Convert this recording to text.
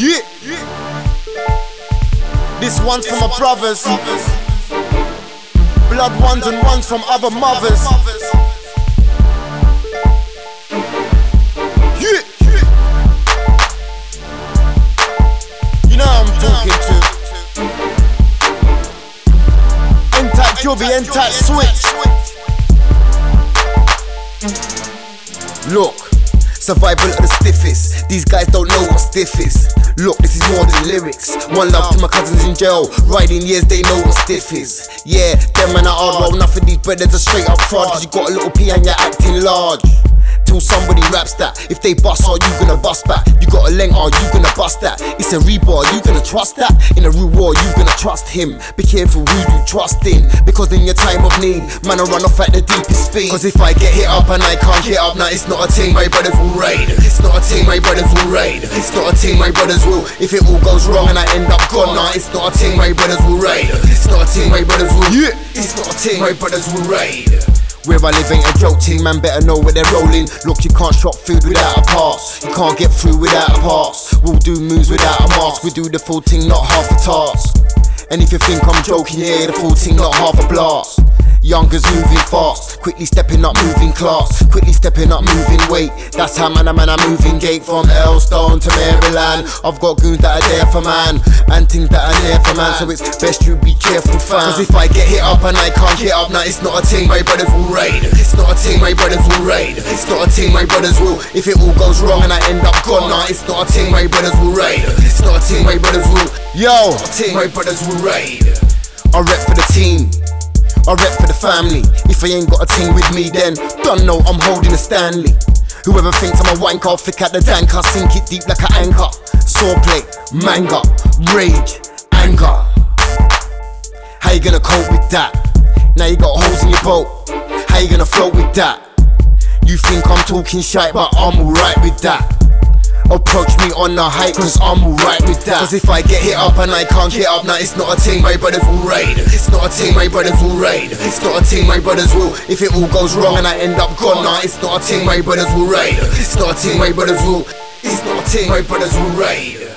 Yeah. This one's from my brothers. Blood ones and ones from other mothers. Yeah. You know I'm talking to. N-type Jobby, N-type Switch. Look. Survival of the stiffest. These guys don't know what stiff is. Look, this is more than lyrics. One love to my cousins in jail. Riding years, they know what stiff is. Yeah, them and I hard roll. Of these brothers are straight up fraud. Cause you got a little P and you're acting large till somebody raps that. If they bust, are you gonna bust back? Got a length, are you gonna bust that? It's a rebar, you gonna trust that? In a real war, you gonna trust him. Be careful who you trust in, because in your time of need, man, I run off at the deepest speed. Cause if I get hit up and I can't get up, now it's not a team, my brothers will raid. It's not a team, my brothers will raid. It's not a team, my brothers will. If it all goes wrong and I end up gone, now it's not a team, my brothers will raid. It's not a team, my brothers will. Yeah. It's not a team, my brothers will raid. Where I live ain't a joke team, man better know where they're rolling. Look, you can't shop food without a pass. You can't get through without a pass. We'll do moves without a mask. We do the full thing, not half a task. And if you think I'm joking, yeah, the full thing, not half a blast. Youngers moving fast, quickly stepping up, moving class, quickly stepping up, moving weight. That's how man, a man, I'm moving gate from Elstone to Maryland. I've got goons that are there for man, and things that are there for man. So it's best you be careful, fam. Cause if I get hit up and I can't get up, now it's not a team, my brothers will raid. It's not a team, my brothers will raid. It's not a team, my brothers will. If it all goes wrong and I end up gone, now it's not a team, my brothers will raid. It's not a team, my brothers will. Yo, a team, my brothers will raid. I rep for the team. I rep for the family. If I ain't got a team with me, then don't know I'm holding a Stanley. Whoever thinks I'm a wank, I'll flick at the dank, I'll sink it deep like an anchor. Swordplay, manga, rage, anger. How you gonna cope with that? Now you got holes in your boat. How you gonna float with that? You think I'm talking shite, but I'm alright with that. Approach me on the hype, cause I'm alright with that. Cause if I get hit up and I can't get up, now it's not a team, my brothers will raid. It's not a team, my brothers will raid. It's not a team, my brothers will. If it all goes wrong and I end up gone, now it's not a team, my brothers will raid. It's not a team, my brothers will. It's not a team, my brothers will raid.